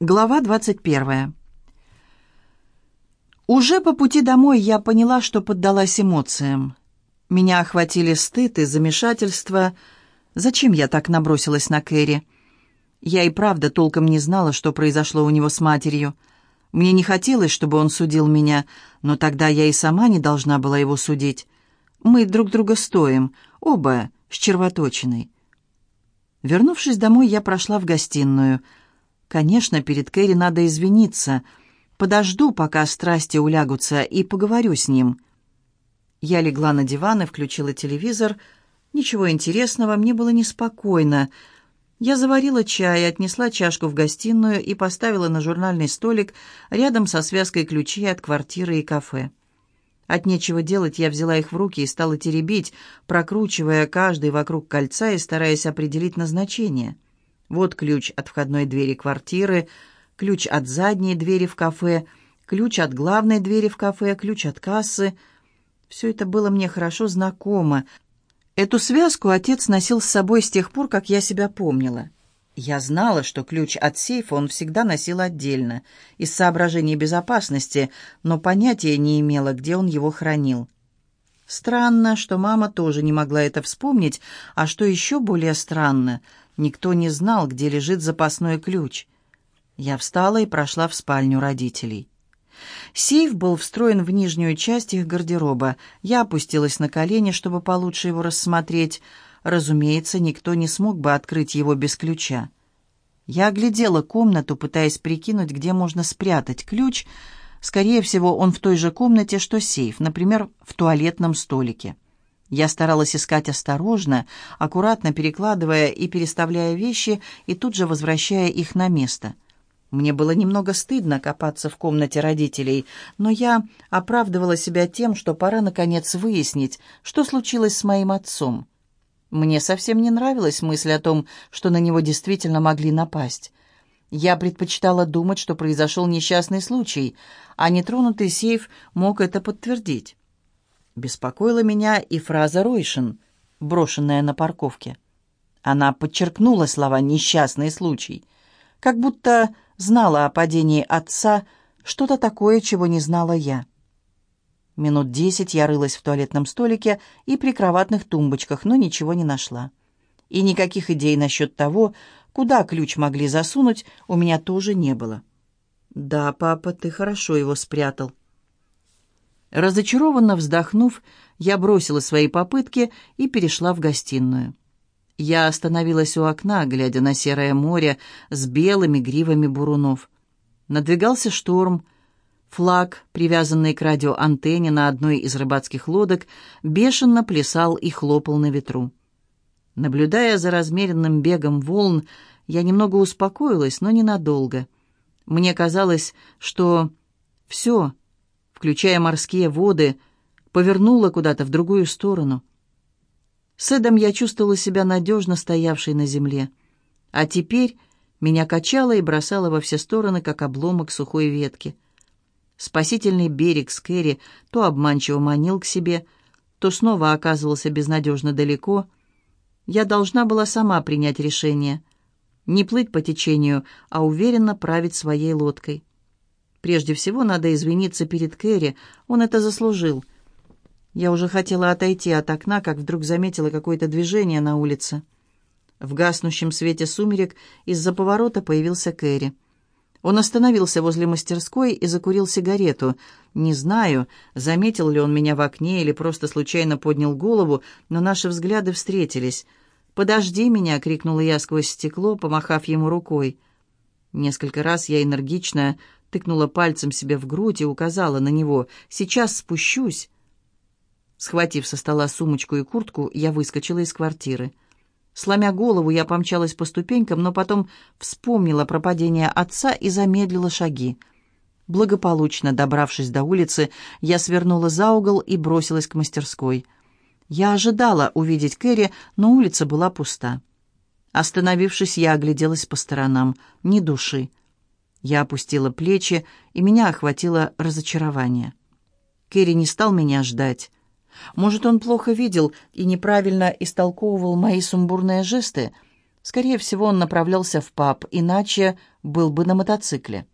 Глава 21. Уже по пути домой я поняла, что поддалась эмоциям. Меня охватили стыд и замешательство. Зачем я так набросилась на Кэрри? Я и правда толком не знала, что произошло у него с матерью. Мне не хотелось, чтобы он судил меня, но тогда я и сама не должна была его судить. Мы друг друга стоим, оба с червоточиной. Вернувшись домой, я прошла в гостиную — Конечно, перед Кэрри надо извиниться. Подожду, пока страсти улягутся, и поговорю с ним. Я легла на диван и включила телевизор. Ничего интересного, мне было неспокойно. Я заварила чай, отнесла чашку в гостиную и поставила на журнальный столик рядом со связкой ключей от квартиры и кафе. От нечего делать я взяла их в руки и стала теребить, прокручивая каждый вокруг кольца и стараясь определить назначение — вот ключ от входной двери квартиры, ключ от задней двери в кафе, ключ от главной двери в кафе, ключ от кассы. Все это было мне хорошо знакомо. Эту связку отец носил с собой с тех пор, как я себя помнила. Я знала, что ключ от сейфа он всегда носил отдельно, из соображений безопасности, но понятия не имела, где он его хранил. Странно, что мама тоже не могла это вспомнить, а что еще более странно — Никто не знал, где лежит запасной ключ. Я встала и прошла в спальню родителей. Сейф был встроен в нижнюю часть их гардероба. Я опустилась на колени, чтобы получше его рассмотреть. Разумеется, никто не смог бы открыть его без ключа. Я оглядела комнату, пытаясь прикинуть, где можно спрятать ключ. Скорее всего, он в той же комнате, что сейф, например, в туалетном столике. Я старалась искать осторожно, аккуратно перекладывая и переставляя вещи и тут же возвращая их на место. Мне было немного стыдно копаться в комнате родителей, но я оправдывала себя тем, что пора наконец выяснить, что случилось с моим отцом. Мне совсем не нравилась мысль о том, что на него действительно могли напасть. Я предпочитала думать, что произошел несчастный случай, а нетронутый сейф мог это подтвердить. Беспокоила меня и фраза Ройшин, брошенная на парковке. Она подчеркнула слова «несчастный случай», как будто знала о падении отца что-то такое, чего не знала я. Минут десять я рылась в туалетном столике и прикроватных тумбочках, но ничего не нашла. И никаких идей насчет того, куда ключ могли засунуть, у меня тоже не было. «Да, папа, ты хорошо его спрятал». Разочарованно вздохнув, я бросила свои попытки и перешла в гостиную. Я остановилась у окна, глядя на серое море с белыми гривами бурунов. Надвигался шторм. Флаг, привязанный к радиоантенне на одной из рыбацких лодок, бешено плясал и хлопал на ветру. Наблюдая за размеренным бегом волн, я немного успокоилась, но ненадолго. Мне казалось, что все — включая морские воды, повернула куда-то в другую сторону. С Эдом я чувствовала себя надежно стоявшей на земле. А теперь меня качало и бросало во все стороны, как обломок сухой ветки. Спасительный берег Скэри то обманчиво манил к себе, то снова оказывался безнадежно далеко. Я должна была сама принять решение. Не плыть по течению, а уверенно править своей лодкой. Прежде всего надо извиниться перед Кэрри, он это заслужил. Я уже хотела отойти от окна, как вдруг заметила какое-то движение на улице. В гаснущем свете сумерек из-за поворота появился Кэрри. Он остановился возле мастерской и закурил сигарету. Не знаю, заметил ли он меня в окне или просто случайно поднял голову, но наши взгляды встретились. «Подожди меня!» — крикнула я сквозь стекло, помахав ему рукой. Несколько раз я энергично тыкнула пальцем себе в грудь и указала на него. «Сейчас спущусь». Схватив со стола сумочку и куртку, я выскочила из квартиры. Сломя голову, я помчалась по ступенькам, но потом вспомнила про падение отца и замедлила шаги. Благополучно добравшись до улицы, я свернула за угол и бросилась к мастерской. Я ожидала увидеть Кэрри, но улица была пуста. Остановившись, я огляделась по сторонам. Ни души. Я опустила плечи, и меня охватило разочарование. Керри не стал меня ждать. Может, он плохо видел и неправильно истолковывал мои сумбурные жесты? Скорее всего, он направлялся в паб, иначе был бы на мотоцикле.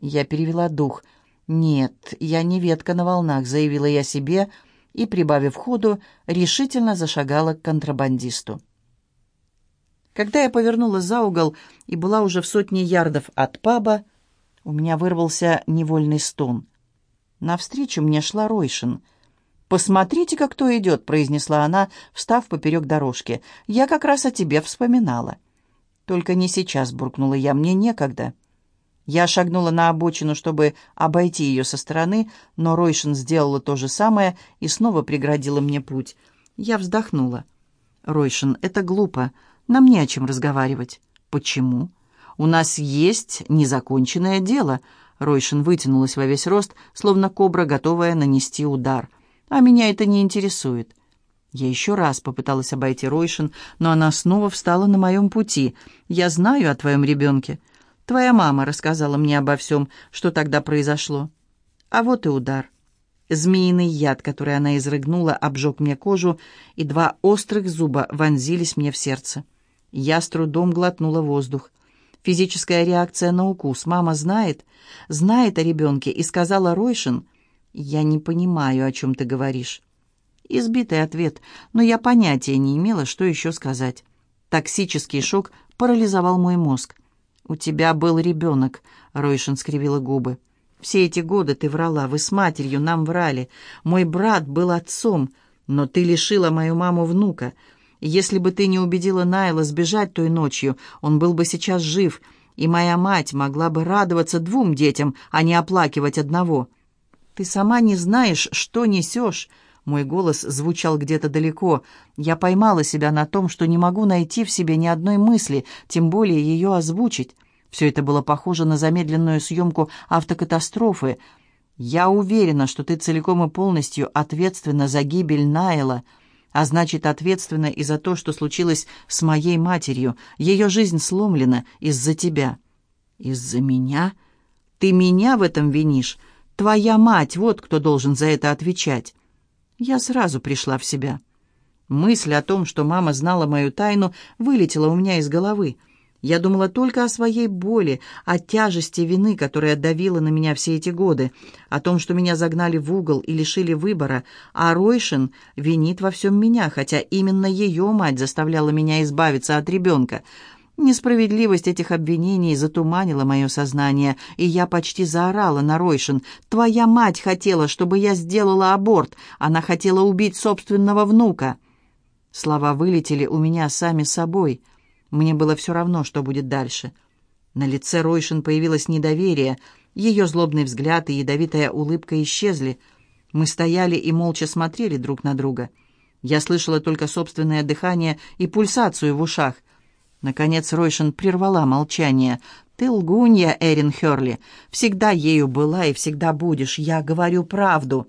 Я перевела дух. «Нет, я не ветка на волнах», — заявила я себе, и, прибавив ходу, решительно зашагала к контрабандисту. Когда я повернула за угол и была уже в сотне ярдов от паба, у меня вырвался невольный стон. Навстречу мне шла Ройшин. «Посмотрите-ка, кто идет», — произнесла она, встав поперек дорожки. «Я как раз о тебе вспоминала». «Только не сейчас», — буркнула я, — «мне некогда». Я шагнула на обочину, чтобы обойти ее со стороны, но Ройшин сделала то же самое и снова преградила мне путь. Я вздохнула. «Ройшин, это глупо. Нам не о чем разговаривать». «Почему?» «У нас есть незаконченное дело». Ройшин вытянулась во весь рост, словно кобра, готовая нанести удар. «А меня это не интересует». Я еще раз попыталась обойти Ройшин, но она снова встала на моем пути. «Я знаю о твоем ребенке. Твоя мама рассказала мне обо всем, что тогда произошло. А вот и удар. Змеиный яд, который она изрыгнула, обжег мне кожу, и два острых зуба вонзились мне в сердце. Я с трудом глотнула воздух. Физическая реакция на укус. Мама знает, знает о ребенке, и сказала Ройшин, «Я не понимаю, о чем ты говоришь». Избитый ответ, но я понятия не имела, что еще сказать. Токсический шок парализовал мой мозг. «У тебя был ребенок», — Ройшин скривила губы. «Все эти годы ты врала, вы с матерью нам врали. Мой брат был отцом, но ты лишила мою маму внука. Если бы ты не убедила Найла сбежать той ночью, он был бы сейчас жив, и моя мать могла бы радоваться двум детям, а не оплакивать одного. Ты сама не знаешь, что несешь». Мой голос звучал где-то далеко. Я поймала себя на том, что не могу найти в себе ни одной мысли, тем более ее озвучить. Все это было похоже на замедленную съемку автокатастрофы. «Я уверена, что ты целиком и полностью ответственна за гибель Найла, а значит, ответственна и за то, что случилось с моей матерью. Ее жизнь сломлена из-за тебя». «Из-за меня? Ты меня в этом винишь? Твоя мать, вот кто должен за это отвечать». Я сразу пришла в себя. Мысль о том, что мама знала мою тайну, вылетела у меня из головы. Я думала только о своей боли, о тяжести вины, которая давила на меня все эти годы, о том, что меня загнали в угол и лишили выбора, а Ройшин винит во всем меня, хотя именно ее мать заставляла меня избавиться от ребенка. Несправедливость этих обвинений затуманила мое сознание, и я почти заорала на Ройшин. «Твоя мать хотела, чтобы я сделала аборт. Она хотела убить собственного внука». Слова вылетели у меня сами собой. Мне было все равно, что будет дальше. На лице Ройшин появилось недоверие. Ее злобный взгляд и ядовитая улыбка исчезли. Мы стояли и молча смотрели друг на друга. Я слышала только собственное дыхание и пульсацию в ушах. Наконец Ройшин прервала молчание. «Ты лгунья, Эрин Херли. Всегда ею была и всегда будешь. Я говорю правду.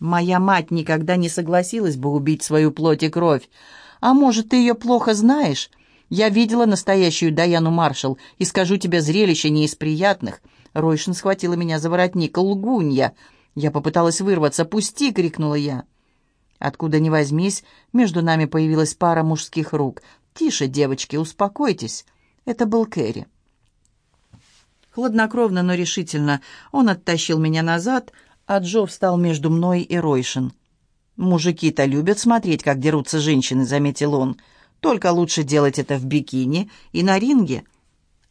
Моя мать никогда не согласилась бы убить свою плоть и кровь. А может, ты ее плохо знаешь? Я видела настоящую Даяну Маршалл и скажу тебе, зрелище не из приятных». Ройшин схватила меня за воротник. «Лгунья!» Я попыталась вырваться. «Пусти!» — крикнула я. Откуда ни возьмись, между нами появилась пара мужских рук. «Тише, девочки, успокойтесь». Это был Кэрри. Хладнокровно, но решительно он оттащил меня назад, а Джо встал между мной и Ройшин. «Мужики-то любят смотреть, как дерутся женщины», — заметил он. «Только лучше делать это в бикини и на ринге».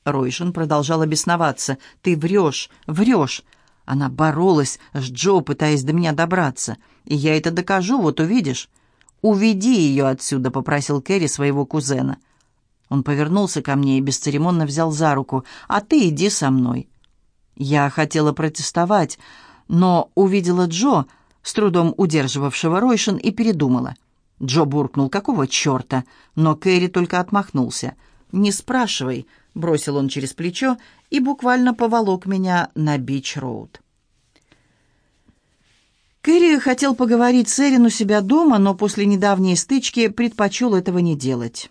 Ройшин продолжал обесноваться. «Ты врешь, врешь». Она боролась с Джо, пытаясь до меня добраться. «И я это докажу, вот увидишь». «Уведи ее отсюда», — попросил Кэрри своего кузена. Он повернулся ко мне и бесцеремонно взял за руку. «А ты иди со мной». Я хотела протестовать, но увидела Джо, с трудом удерживавшего Ройшин, и передумала. Джо буркнул, какого черта, но Кэрри только отмахнулся. «Не спрашивай», — бросил он через плечо и буквально поволок меня на Бич-Роуд. Кэрри хотел поговорить с Эрин у себя дома, но после недавней стычки предпочел этого не делать.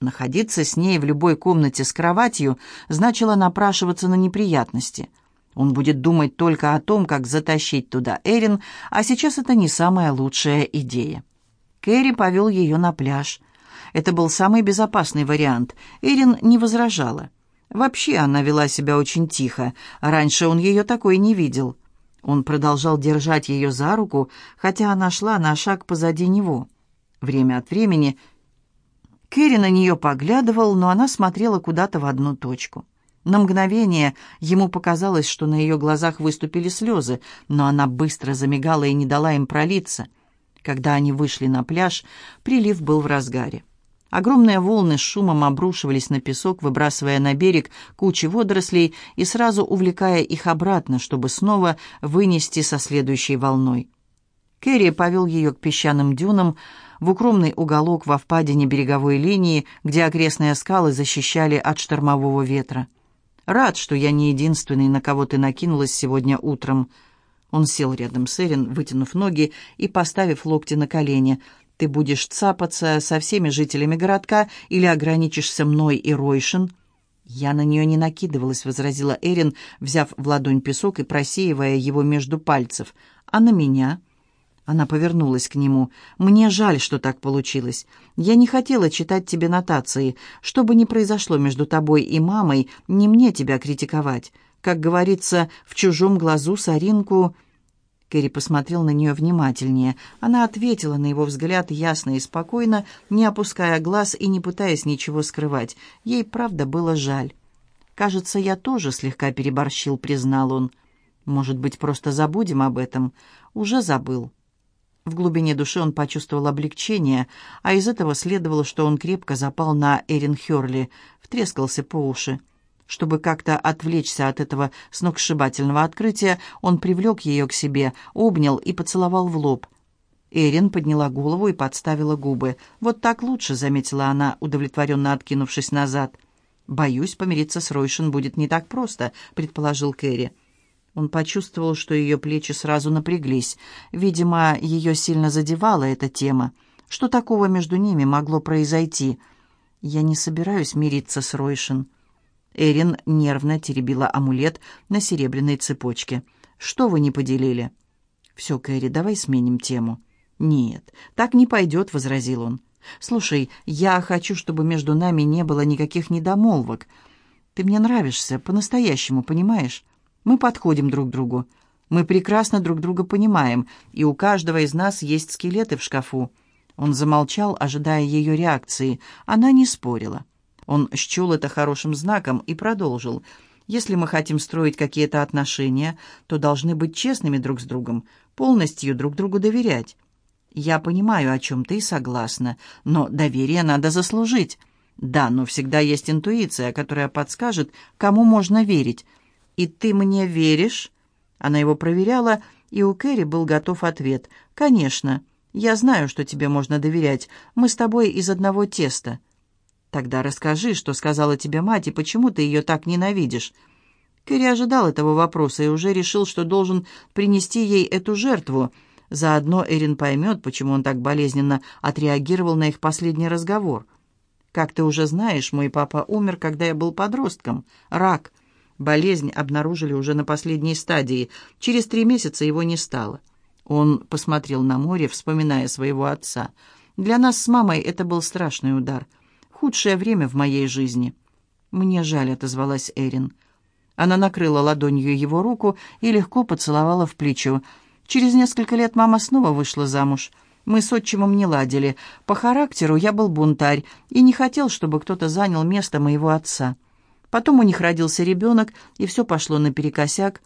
Находиться с ней в любой комнате с кроватью значило напрашиваться на неприятности. Он будет думать только о том, как затащить туда Эрин, а сейчас это не самая лучшая идея. Кэрри повел ее на пляж. Это был самый безопасный вариант. Эрин не возражала. Вообще она вела себя очень тихо. Раньше он ее такой не видел. Он продолжал держать ее за руку, хотя она шла на шаг позади него. Время от времени Кэрри на нее поглядывал, но она смотрела куда-то в одну точку. На мгновение ему показалось, что на ее глазах выступили слезы, но она быстро замигала и не дала им пролиться. Когда они вышли на пляж, прилив был в разгаре. Огромные волны с шумом обрушивались на песок, выбрасывая на берег кучи водорослей и сразу увлекая их обратно, чтобы снова вынести со следующей волной. Кэрри повел ее к песчаным дюнам, в укромный уголок во впадине береговой линии, где окрестные скалы защищали от штормового ветра. «Рад, что я не единственный, на кого ты накинулась сегодня утром». Он сел рядом с Эрин, вытянув ноги и поставив локти на колени. «Ты будешь цапаться со всеми жителями городка или ограничишься мной и Ройшин?» «Я на нее не накидывалась», — возразила Эрин, взяв в ладонь песок и просеивая его между пальцев. «А на меня?» Она повернулась к нему. «Мне жаль, что так получилось. Я не хотела читать тебе нотации. Что бы ни произошло между тобой и мамой, не мне тебя критиковать. Как говорится, в чужом глазу соринку...» Кэрри посмотрел на нее внимательнее. Она ответила на его взгляд ясно и спокойно, не опуская глаз и не пытаясь ничего скрывать. Ей, правда, было жаль. «Кажется, я тоже слегка переборщил», — признал он. «Может быть, просто забудем об этом?» «Уже забыл». В глубине души он почувствовал облегчение, а из этого следовало, что он крепко запал на Эрин Хёрли, втрескался по уши. Чтобы как-то отвлечься от этого сногсшибательного открытия, он привлек ее к себе, обнял и поцеловал в лоб. Эрин подняла голову и подставила губы. «Вот так лучше», — заметила она, удовлетворенно откинувшись назад. «Боюсь, помириться с Ройшин будет не так просто», — предположил Кэрри. Он почувствовал, что ее плечи сразу напряглись. Видимо, ее сильно задевала эта тема. Что такого между ними могло произойти? «Я не собираюсь мириться с Ройшин». Эрин нервно теребила амулет на серебряной цепочке. «Что вы не поделили?» «Все, Кэрри, давай сменим тему». «Нет, так не пойдет», — возразил он. «Слушай, я хочу, чтобы между нами не было никаких недомолвок. Ты мне нравишься, по-настоящему, понимаешь? Мы подходим друг к другу. Мы прекрасно друг друга понимаем, и у каждого из нас есть скелеты в шкафу». Он замолчал, ожидая ее реакции. Она не спорила. Он счел это хорошим знаком и продолжил. «Если мы хотим строить какие-то отношения, то должны быть честными друг с другом, полностью друг другу доверять. Я понимаю, о чем ты согласна, но доверие надо заслужить. Да, но всегда есть интуиция, которая подскажет, кому можно верить, «И ты мне веришь?» Она его проверяла, и у Кэрри был готов ответ. «Конечно. Я знаю, что тебе можно доверять. Мы с тобой из одного теста». «Тогда расскажи, что сказала тебе мать, и почему ты ее так ненавидишь?» Кэрри ожидал этого вопроса и уже решил, что должен принести ей эту жертву. Заодно Эрин поймет, почему он так болезненно отреагировал на их последний разговор. «Как ты уже знаешь, мой папа умер, когда я был подростком. Рак. Болезнь обнаружили уже на последней стадии. Через три месяца его не стало. Он посмотрел на море, вспоминая своего отца. Для нас с мамой это был страшный удар. Худшее время в моей жизни. «Мне жаль», — отозвалась Эрин. Она накрыла ладонью его руку и легко поцеловала в плечо. Через несколько лет мама снова вышла замуж. Мы с отчимом не ладили. По характеру я был бунтарь и не хотел, чтобы кто-то занял место моего отца. Потом у них родился ребенок, и все пошло наперекосяк.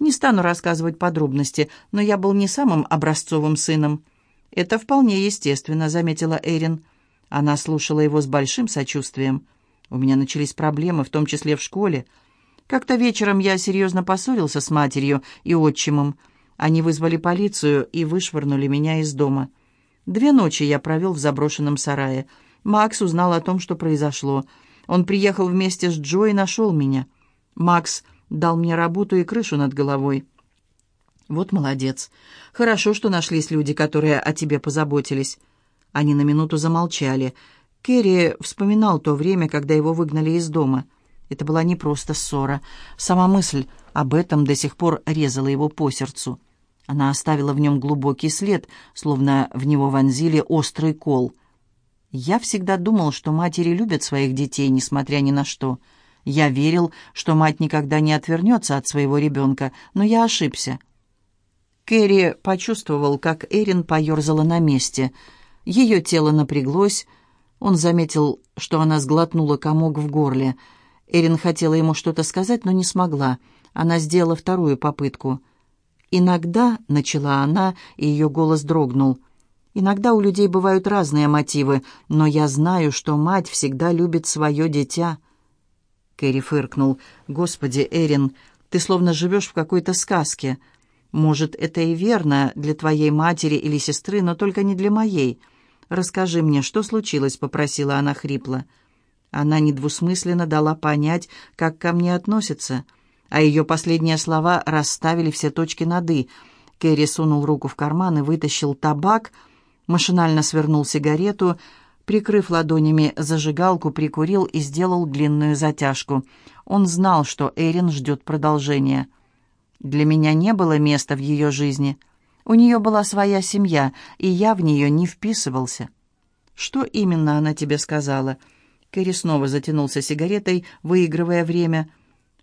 Не стану рассказывать подробности, но я был не самым образцовым сыном. «Это вполне естественно», — заметила Эрин. Она слушала его с большим сочувствием. «У меня начались проблемы, в том числе в школе. Как-то вечером я серьезно поссорился с матерью и отчимом. Они вызвали полицию и вышвырнули меня из дома. Две ночи я провел в заброшенном сарае. Макс узнал о том, что произошло. Он приехал вместе с Джо и нашел меня. Макс дал мне работу и крышу над головой. Вот молодец. Хорошо, что нашлись люди, которые о тебе позаботились. Они на минуту замолчали. Керри вспоминал то время, когда его выгнали из дома. Это была не просто ссора. Сама мысль об этом до сих пор резала его по сердцу. Она оставила в нем глубокий след, словно в него вонзили острый кол. Я всегда думал, что матери любят своих детей, несмотря ни на что. Я верил, что мать никогда не отвернется от своего ребенка, но я ошибся. Кэрри почувствовал, как Эрин поерзала на месте. Ее тело напряглось. Он заметил, что она сглотнула комок в горле. Эрин хотела ему что-то сказать, но не смогла. Она сделала вторую попытку. «Иногда», — начала она, и ее голос дрогнул, — «иногда у людей бывают разные мотивы, но я знаю, что мать всегда любит свое дитя». Кэрри фыркнул. «Господи, Эрин, ты словно живешь в какой-то сказке. Может, это и верно для твоей матери или сестры, но только не для моей. Расскажи мне, что случилось?» — попросила она хрипло. Она недвусмысленно дала понять, как ко мне относятся — а ее последние слова расставили все точки над «и». Кэрри сунул руку в карман и вытащил табак, машинально свернул сигарету, прикрыв ладонями зажигалку, прикурил и сделал длинную затяжку. Он знал, что Эрин ждет продолжения. Для меня не было места в ее жизни. У нее была своя семья, и я в нее не вписывался. «Что именно она тебе сказала?» Кэрри снова затянулся сигаретой, выигрывая время –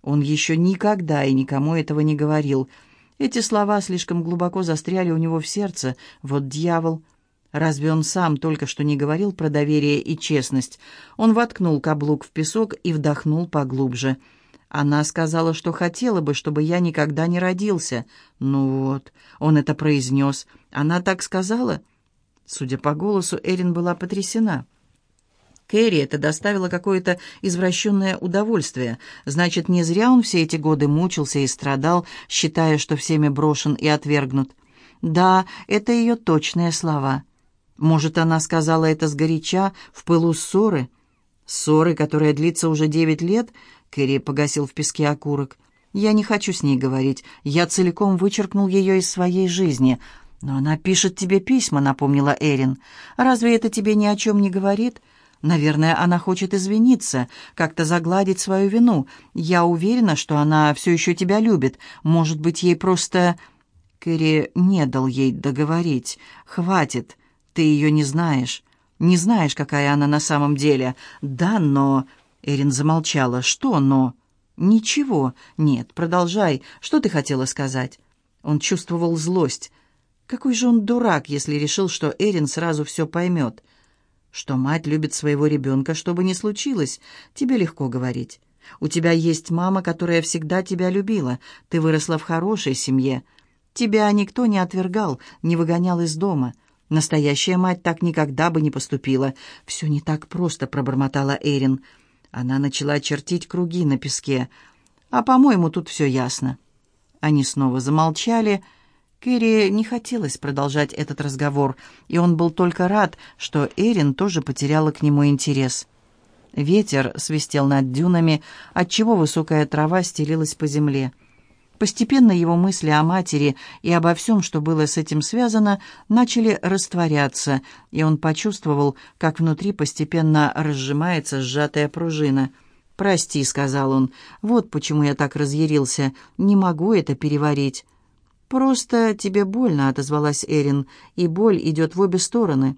он еще никогда и никому этого не говорил. Эти слова слишком глубоко застряли у него в сердце. Вот дьявол! Разве он сам только что не говорил про доверие и честность? Он воткнул каблук в песок и вдохнул поглубже. Она сказала, что хотела бы, чтобы я никогда не родился. Ну вот, он это произнес. Она так сказала? Судя по голосу, Эрин была потрясена. Кэрри это доставило какое-то извращенное удовольствие. Значит, не зря он все эти годы мучился и страдал, считая, что всеми брошен и отвергнут. Да, это ее точные слова. Может, она сказала это сгоряча, в пылу ссоры? Ссоры, которая длится уже девять лет? Кэрри погасил в песке окурок. Я не хочу с ней говорить. Я целиком вычеркнул ее из своей жизни. Но она пишет тебе письма, напомнила Эрин. Разве это тебе ни о чем не говорит?» Наверное, она хочет извиниться, как-то загладить свою вину. Я уверена, что она все еще тебя любит. Может быть, ей просто...» Кэрри не дал ей договорить. «Хватит. Ты ее не знаешь. Не знаешь, какая она на самом деле. Да, но...» Эрин замолчала. «Что «но»?» «Ничего. Нет, продолжай. Что ты хотела сказать?» Он чувствовал злость. Какой же он дурак, если решил, что Эрин сразу все поймет что мать любит своего ребенка, что бы ни случилось, тебе легко говорить. У тебя есть мама, которая всегда тебя любила. Ты выросла в хорошей семье. Тебя никто не отвергал, не выгонял из дома. Настоящая мать так никогда бы не поступила. Все не так просто, пробормотала Эрин. Она начала чертить круги на песке. А, по-моему, тут все ясно. Они снова замолчали, — Кэрри не хотелось продолжать этот разговор, и он был только рад, что Эрин тоже потеряла к нему интерес. Ветер свистел над дюнами, отчего высокая трава стелилась по земле. Постепенно его мысли о матери и обо всем, что было с этим связано, начали растворяться, и он почувствовал, как внутри постепенно разжимается сжатая пружина. «Прости», — сказал он, — «вот почему я так разъярился. Не могу это переварить». «Просто тебе больно», — отозвалась Эрин, — «и боль идет в обе стороны».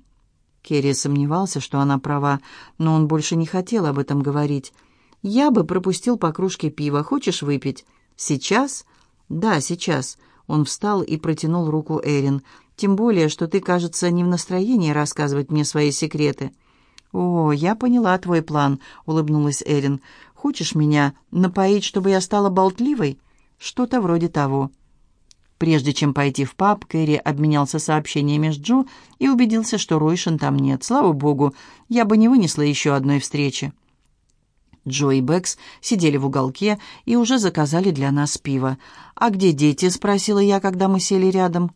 Керри сомневался, что она права, но он больше не хотел об этом говорить. «Я бы пропустил по кружке пива. Хочешь выпить?» «Сейчас?» «Да, сейчас». Он встал и протянул руку Эрин. «Тем более, что ты, кажется, не в настроении рассказывать мне свои секреты». «О, я поняла твой план», — улыбнулась Эрин. «Хочешь меня напоить, чтобы я стала болтливой?» «Что-то вроде того». Прежде чем пойти в паб, Кэрри обменялся сообщениями с Джо и убедился, что Ройшин там нет. Слава богу, я бы не вынесла еще одной встречи. Джо и Бэкс сидели в уголке и уже заказали для нас пиво. «А где дети?» — спросила я, когда мы сели рядом.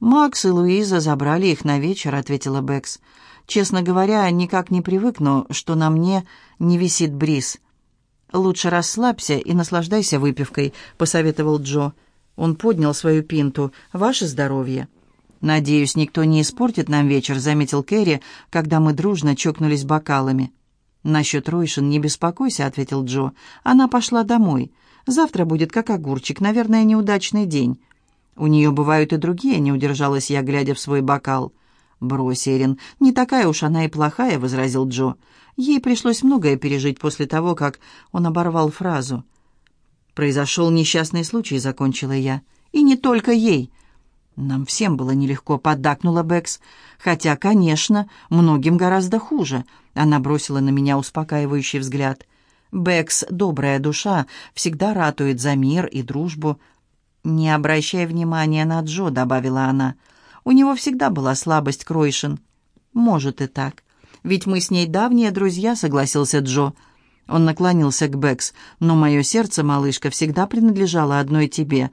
«Макс и Луиза забрали их на вечер», — ответила Бэкс. «Честно говоря, никак не привыкну, что на мне не висит бриз». «Лучше расслабься и наслаждайся выпивкой», — посоветовал Джо. Он поднял свою пинту. «Ваше здоровье». «Надеюсь, никто не испортит нам вечер», — заметил Кэрри, когда мы дружно чокнулись бокалами. «Насчет Ройшин не беспокойся», — ответил Джо. «Она пошла домой. Завтра будет как огурчик, наверное, неудачный день». «У нее бывают и другие», — не удержалась я, глядя в свой бокал. «Брось, Эрин, не такая уж она и плохая», — возразил Джо. Ей пришлось многое пережить после того, как он оборвал фразу. «Произошел несчастный случай», — закончила я. «И не только ей». «Нам всем было нелегко», — поддакнула Бэкс. «Хотя, конечно, многим гораздо хуже». Она бросила на меня успокаивающий взгляд. «Бэкс, добрая душа, всегда ратует за мир и дружбу». «Не обращай внимания на Джо», — добавила она. «У него всегда была слабость к Ройшин». «Может и так. Ведь мы с ней давние друзья», — согласился Джо. Он наклонился к Бэкс. «Но мое сердце, малышка, всегда принадлежало одной тебе».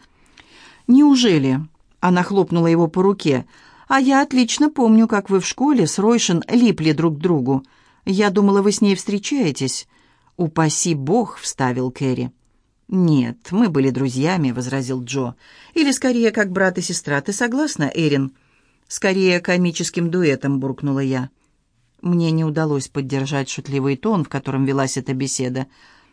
«Неужели?» — она хлопнула его по руке. «А я отлично помню, как вы в школе с Ройшин липли друг к другу. Я думала, вы с ней встречаетесь». «Упаси бог», — вставил Кэрри. «Нет, мы были друзьями», — возразил Джо. «Или скорее, как брат и сестра. Ты согласна, Эрин?» «Скорее, комическим дуэтом», — буркнула я. Мне не удалось поддержать шутливый тон, в котором велась эта беседа.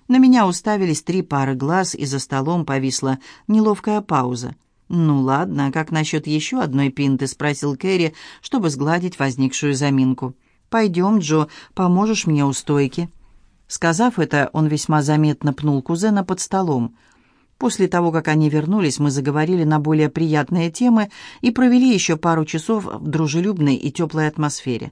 На меня уставились три пары глаз, и за столом повисла неловкая пауза. «Ну ладно, а как насчет еще одной пинты?» — спросил Кэрри, чтобы сгладить возникшую заминку. «Пойдем, Джо, поможешь мне у стойки». Сказав это, он весьма заметно пнул кузена под столом. После того, как они вернулись, мы заговорили на более приятные темы и провели еще пару часов в дружелюбной и теплой атмосфере.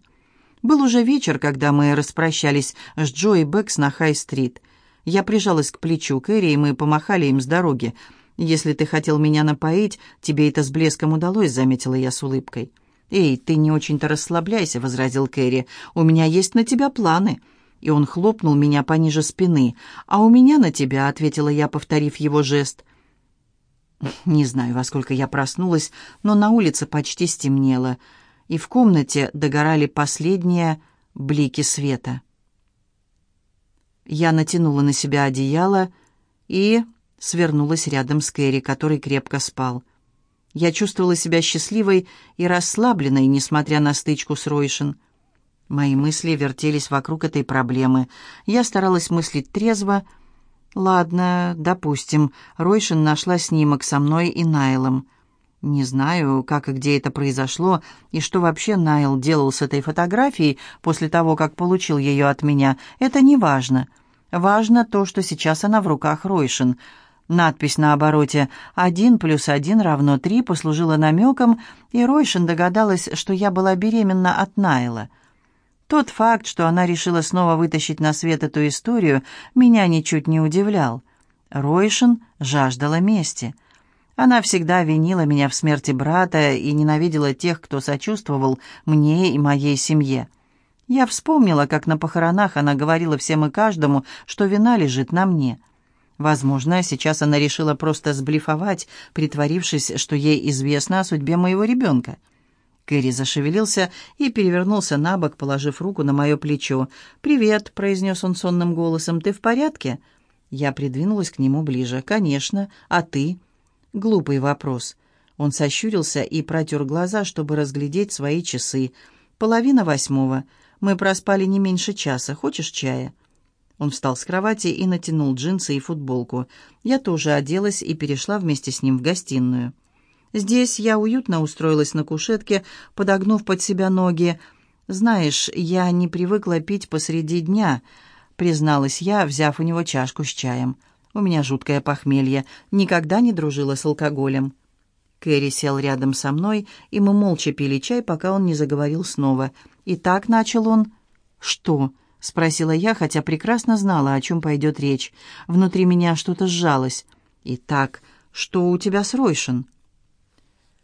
Был уже вечер, когда мы распрощались с Джо и Бэкс на Хай-стрит. Я прижалась к плечу Кэрри, и мы помахали им с дороги. «Если ты хотел меня напоить, тебе это с блеском удалось», — заметила я с улыбкой. «Эй, ты не очень-то расслабляйся», — возразил Кэрри. «У меня есть на тебя планы». И он хлопнул меня пониже спины. «А у меня на тебя», — ответила я, повторив его жест. Не знаю, во сколько я проснулась, но на улице почти стемнело и в комнате догорали последние блики света. Я натянула на себя одеяло и свернулась рядом с Кэрри, который крепко спал. Я чувствовала себя счастливой и расслабленной, несмотря на стычку с Ройшин. Мои мысли вертелись вокруг этой проблемы. Я старалась мыслить трезво. «Ладно, допустим, Ройшин нашла снимок со мной и Найлом. Не знаю, как и где это произошло, и что вообще Найл делал с этой фотографией после того, как получил ее от меня. Это не важно. Важно то, что сейчас она в руках Ройшин. Надпись на обороте «один плюс один равно три» послужила намеком, и Ройшин догадалась, что я была беременна от Найла. Тот факт, что она решила снова вытащить на свет эту историю, меня ничуть не удивлял. Ройшин жаждала мести — она всегда винила меня в смерти брата и ненавидела тех, кто сочувствовал мне и моей семье. Я вспомнила, как на похоронах она говорила всем и каждому, что вина лежит на мне. Возможно, сейчас она решила просто сблифовать, притворившись, что ей известно о судьбе моего ребенка. Кэрри зашевелился и перевернулся на бок, положив руку на мое плечо. «Привет», — произнес он сонным голосом, — «ты в порядке?» Я придвинулась к нему ближе. «Конечно. А ты?» Глупый вопрос. Он сощурился и протер глаза, чтобы разглядеть свои часы. «Половина восьмого. Мы проспали не меньше часа. Хочешь чая?» Он встал с кровати и натянул джинсы и футболку. Я тоже оделась и перешла вместе с ним в гостиную. Здесь я уютно устроилась на кушетке, подогнув под себя ноги. «Знаешь, я не привыкла пить посреди дня», — призналась я, взяв у него чашку с чаем. У меня жуткое похмелье. Никогда не дружила с алкоголем». Кэрри сел рядом со мной, и мы молча пили чай, пока он не заговорил снова. И так начал он... «Что?» — спросила я, хотя прекрасно знала, о чем пойдет речь. Внутри меня что-то сжалось. «Итак, что у тебя с Ройшин?»